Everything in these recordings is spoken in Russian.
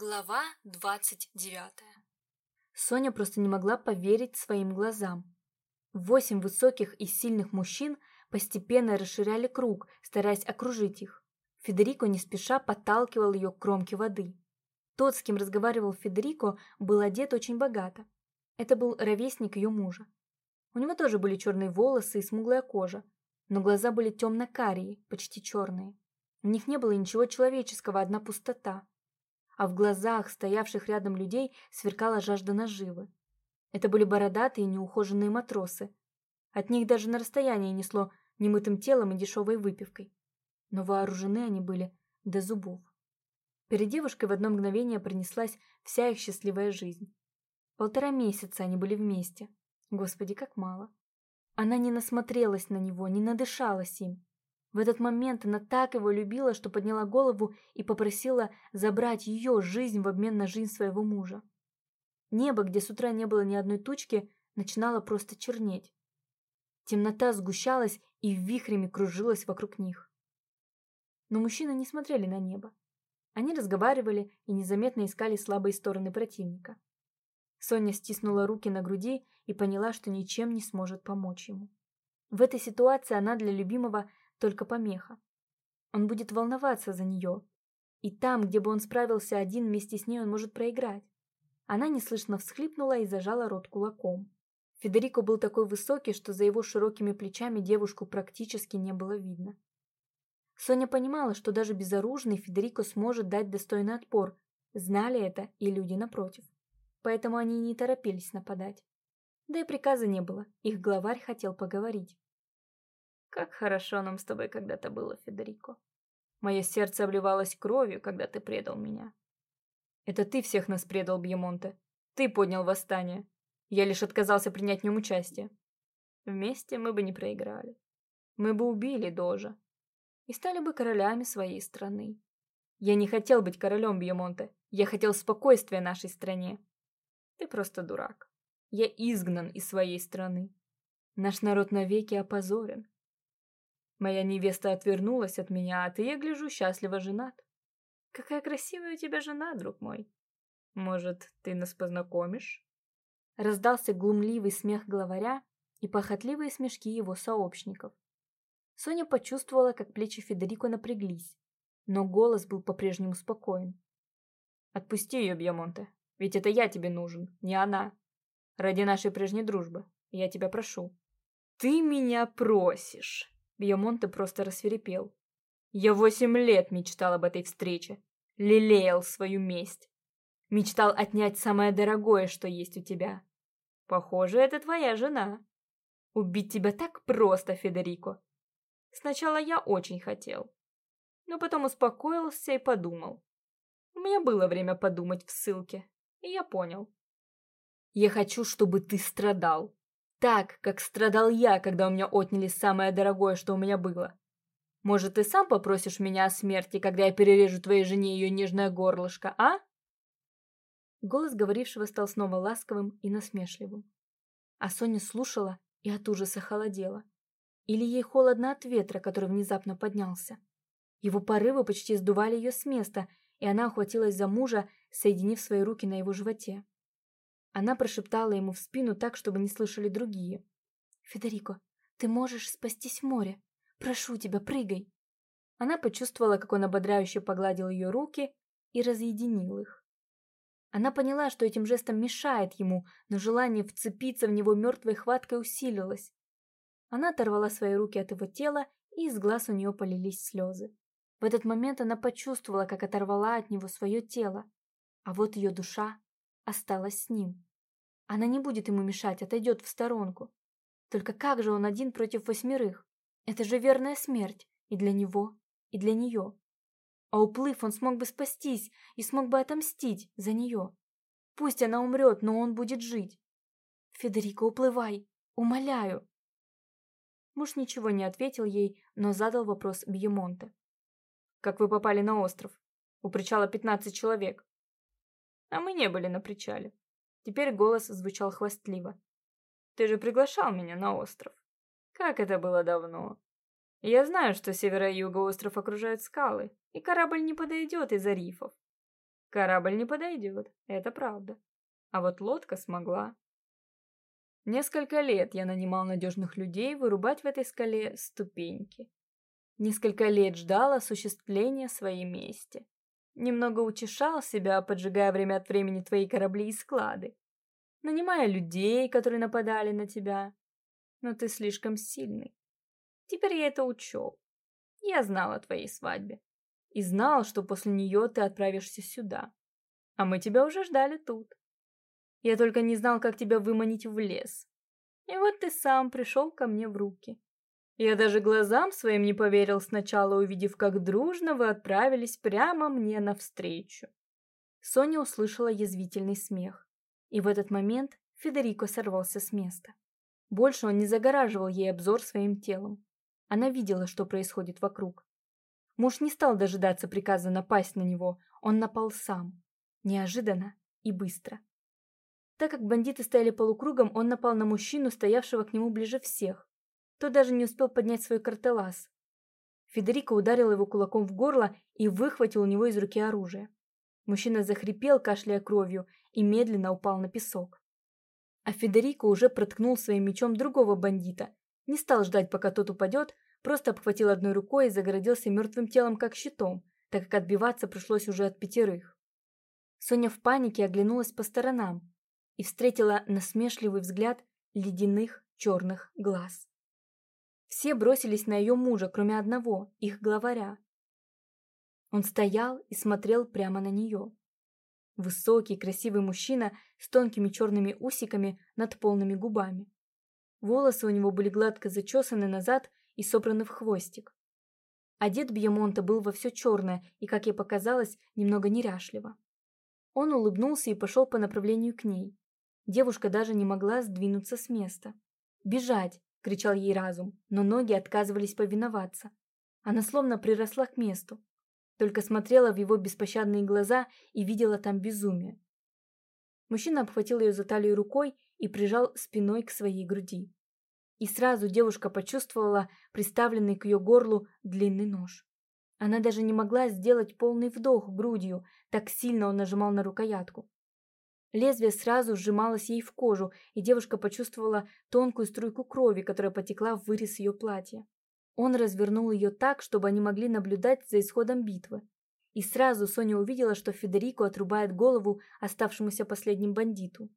Глава двадцать девятая Соня просто не могла поверить своим глазам. Восемь высоких и сильных мужчин постепенно расширяли круг, стараясь окружить их. Федерико не спеша подталкивал ее к кромке воды. Тот, с кем разговаривал Федерико, был одет очень богато. Это был ровесник ее мужа. У него тоже были черные волосы и смуглая кожа, но глаза были темно-карие, почти черные. В них не было ничего человеческого, одна пустота а в глазах стоявших рядом людей сверкала жажда наживы. Это были бородатые неухоженные матросы. От них даже на расстоянии несло немытым телом и дешевой выпивкой. Но вооружены они были до зубов. Перед девушкой в одно мгновение принеслась вся их счастливая жизнь. Полтора месяца они были вместе. Господи, как мало. Она не насмотрелась на него, не надышалась им. В этот момент она так его любила, что подняла голову и попросила забрать ее жизнь в обмен на жизнь своего мужа. Небо, где с утра не было ни одной тучки, начинало просто чернеть. Темнота сгущалась и вихрями кружилась вокруг них. Но мужчины не смотрели на небо. Они разговаривали и незаметно искали слабые стороны противника. Соня стиснула руки на груди и поняла, что ничем не сможет помочь ему. В этой ситуации она для любимого только помеха. Он будет волноваться за нее. И там, где бы он справился один, вместе с ней он может проиграть. Она неслышно всхлипнула и зажала рот кулаком. Федерико был такой высокий, что за его широкими плечами девушку практически не было видно. Соня понимала, что даже безоружный Федерико сможет дать достойный отпор. Знали это и люди напротив. Поэтому они не торопились нападать. Да и приказа не было, их главарь хотел поговорить. Как хорошо нам с тобой когда-то было, Федерико. Мое сердце обливалось кровью, когда ты предал меня. Это ты всех нас предал, Бьемонте. Ты поднял восстание. Я лишь отказался принять в нем участие. Вместе мы бы не проиграли. Мы бы убили Дожа и стали бы королями своей страны. Я не хотел быть королем Бьемонте. Я хотел спокойствия нашей стране. Ты просто дурак. Я изгнан из своей страны. Наш народ навеки опозорен. Моя невеста отвернулась от меня, а ты, я гляжу, счастливо женат. Какая красивая у тебя жена, друг мой. Может, ты нас познакомишь?» Раздался глумливый смех главаря и похотливые смешки его сообщников. Соня почувствовала, как плечи Федерико напряглись, но голос был по-прежнему спокоен. «Отпусти ее, Бьямонте, ведь это я тебе нужен, не она. Ради нашей прежней дружбы, я тебя прошу». «Ты меня просишь!» Бьемонте просто рассверепел. Я восемь лет мечтал об этой встрече. Лелеял свою месть. Мечтал отнять самое дорогое, что есть у тебя. Похоже, это твоя жена. Убить тебя так просто, Федерико. Сначала я очень хотел. Но потом успокоился и подумал. У меня было время подумать в ссылке, и я понял. Я хочу, чтобы ты страдал. Так, как страдал я, когда у меня отняли самое дорогое, что у меня было. Может, ты сам попросишь меня о смерти, когда я перережу твоей жене ее нежное горлышко, а?» Голос говорившего стал снова ласковым и насмешливым. А Соня слушала и от ужаса холодела. Или ей холодно от ветра, который внезапно поднялся. Его порывы почти сдували ее с места, и она охватилась за мужа, соединив свои руки на его животе. Она прошептала ему в спину так, чтобы не слышали другие. «Федерико, ты можешь спастись в море. Прошу тебя, прыгай!» Она почувствовала, как он ободряюще погладил ее руки и разъединил их. Она поняла, что этим жестом мешает ему, но желание вцепиться в него мертвой хваткой усилилось. Она оторвала свои руки от его тела, и из глаз у нее полились слезы. В этот момент она почувствовала, как оторвала от него свое тело, а вот ее душа осталась с ним. Она не будет ему мешать, отойдет в сторонку. Только как же он один против восьмерых? Это же верная смерть и для него, и для нее. А уплыв, он смог бы спастись и смог бы отомстить за нее. Пусть она умрет, но он будет жить. Федерико, уплывай, умоляю. Муж ничего не ответил ей, но задал вопрос Бьемонте. «Как вы попали на остров? У причала пятнадцать человек». А мы не были на причале. Теперь голос звучал хвастливо. Ты же приглашал меня на остров. Как это было давно. Я знаю, что северо и юго остров окружают скалы, и корабль не подойдет из-за рифов. Корабль не подойдет, это правда. А вот лодка смогла. Несколько лет я нанимал надежных людей вырубать в этой скале ступеньки. Несколько лет ждал осуществления своей мести. Немного утешал себя, поджигая время от времени твои корабли и склады. Нанимая людей, которые нападали на тебя. Но ты слишком сильный. Теперь я это учел. Я знал о твоей свадьбе. И знал, что после нее ты отправишься сюда. А мы тебя уже ждали тут. Я только не знал, как тебя выманить в лес. И вот ты сам пришел ко мне в руки. Я даже глазам своим не поверил сначала, увидев, как дружно вы отправились прямо мне навстречу. Соня услышала язвительный смех. И в этот момент Федерико сорвался с места. Больше он не загораживал ей обзор своим телом. Она видела, что происходит вокруг. Муж не стал дожидаться приказа напасть на него, он напал сам. Неожиданно и быстро. Так как бандиты стояли полукругом, он напал на мужчину, стоявшего к нему ближе всех. Тот даже не успел поднять свой картелас. Федерико ударил его кулаком в горло и выхватил у него из руки оружие. Мужчина захрипел, кашляя кровью, и медленно упал на песок. А Федерико уже проткнул своим мечом другого бандита, не стал ждать, пока тот упадет, просто обхватил одной рукой и загородился мертвым телом как щитом, так как отбиваться пришлось уже от пятерых. Соня в панике оглянулась по сторонам и встретила насмешливый взгляд ледяных черных глаз. Все бросились на ее мужа, кроме одного, их главаря. Он стоял и смотрел прямо на нее. Высокий, красивый мужчина с тонкими черными усиками над полными губами. Волосы у него были гладко зачесаны назад и собраны в хвостик. Одет Бьемонта был во все черное и, как ей показалось, немного неряшливо. Он улыбнулся и пошел по направлению к ней. Девушка даже не могла сдвинуться с места. «Бежать!» — кричал ей разум, но ноги отказывались повиноваться. Она словно приросла к месту. Только смотрела в его беспощадные глаза и видела там безумие. Мужчина обхватил ее за талию рукой и прижал спиной к своей груди. И сразу девушка почувствовала приставленный к ее горлу длинный нож. Она даже не могла сделать полный вдох грудью, так сильно он нажимал на рукоятку. Лезвие сразу сжималось ей в кожу, и девушка почувствовала тонкую струйку крови, которая потекла в вырез ее платья. Он развернул ее так, чтобы они могли наблюдать за исходом битвы. И сразу Соня увидела, что Федерико отрубает голову оставшемуся последним бандиту.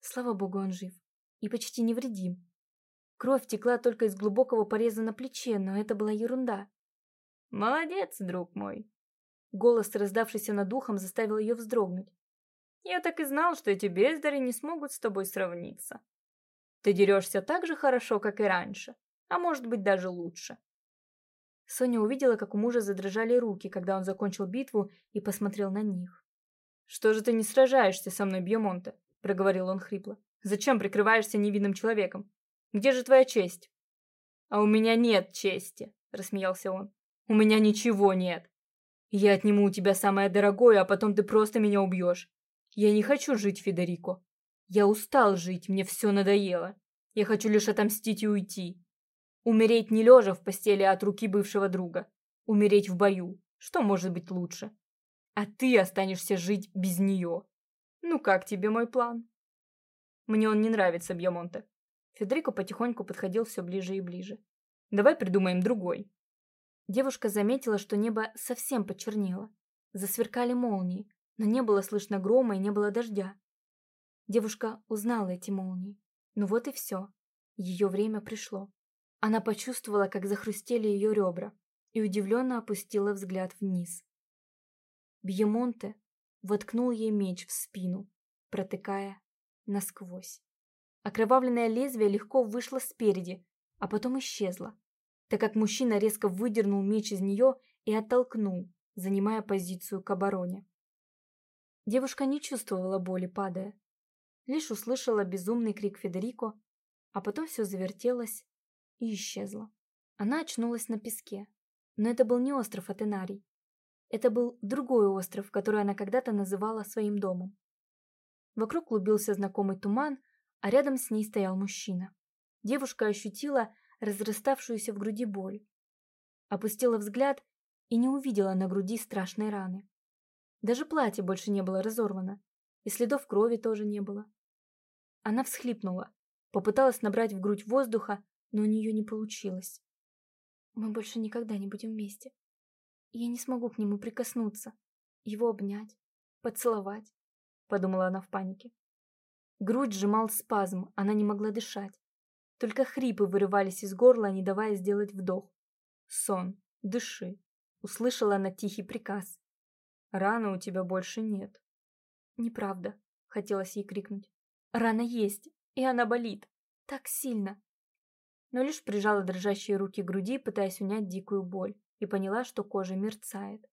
Слава богу, он жив. И почти невредим. Кровь текла только из глубокого пореза на плече, но это была ерунда. «Молодец, друг мой!» Голос, раздавшийся над ухом, заставил ее вздрогнуть. «Я так и знал, что эти бездари не смогут с тобой сравниться. Ты дерешься так же хорошо, как и раньше, а может быть даже лучше». Соня увидела, как у мужа задрожали руки, когда он закончил битву и посмотрел на них. «Что же ты не сражаешься со мной, Бьемонте?» — проговорил он хрипло. «Зачем прикрываешься невинным человеком? Где же твоя честь?» «А у меня нет чести», — рассмеялся он. «У меня ничего нет. Я отниму у тебя самое дорогое, а потом ты просто меня убьешь. Я не хочу жить, Федерико. Я устал жить, мне все надоело. Я хочу лишь отомстить и уйти. Умереть не лежа в постели от руки бывшего друга. Умереть в бою. Что может быть лучше? А ты останешься жить без нее. «Ну как тебе мой план?» «Мне он не нравится, Бьямонте». Федерико потихоньку подходил все ближе и ближе. «Давай придумаем другой». Девушка заметила, что небо совсем почернело. Засверкали молнии, но не было слышно грома и не было дождя. Девушка узнала эти молнии. Ну вот и все. Ее время пришло. Она почувствовала, как захрустели ее ребра, и удивленно опустила взгляд вниз. Бьемонте воткнул ей меч в спину, протыкая насквозь. Окровавленное лезвие легко вышло спереди, а потом исчезло, так как мужчина резко выдернул меч из нее и оттолкнул, занимая позицию к обороне. Девушка не чувствовала боли, падая. Лишь услышала безумный крик Федерико, а потом все завертелось и исчезло. Она очнулась на песке, но это был не остров Атенарий, это был другой остров, который она когда-то называла своим домом. Вокруг клубился знакомый туман, а рядом с ней стоял мужчина. Девушка ощутила разраставшуюся в груди боль. Опустила взгляд и не увидела на груди страшной раны. Даже платье больше не было разорвано, и следов крови тоже не было. Она всхлипнула, попыталась набрать в грудь воздуха, но у нее не получилось. Мы больше никогда не будем вместе. Я не смогу к нему прикоснуться, его обнять, поцеловать, подумала она в панике. Грудь сжимал спазм, она не могла дышать. Только хрипы вырывались из горла, не давая сделать вдох. «Сон, дыши», — услышала она тихий приказ. «Раны у тебя больше нет». «Неправда», — хотелось ей крикнуть. «Рана есть, и она болит. Так сильно». Но лишь прижала дрожащие руки к груди, пытаясь унять дикую боль, и поняла, что кожа мерцает.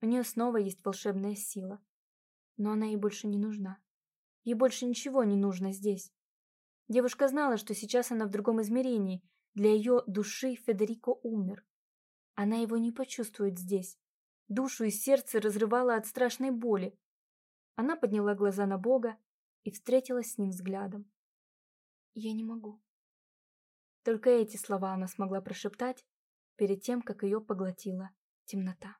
У нее снова есть волшебная сила. Но она ей больше не нужна. Ей больше ничего не нужно здесь. Девушка знала, что сейчас она в другом измерении. Для ее души Федерико умер. Она его не почувствует здесь. Душу и сердце разрывало от страшной боли. Она подняла глаза на Бога и встретилась с ним взглядом. «Я не могу». Только эти слова она смогла прошептать перед тем, как ее поглотила темнота.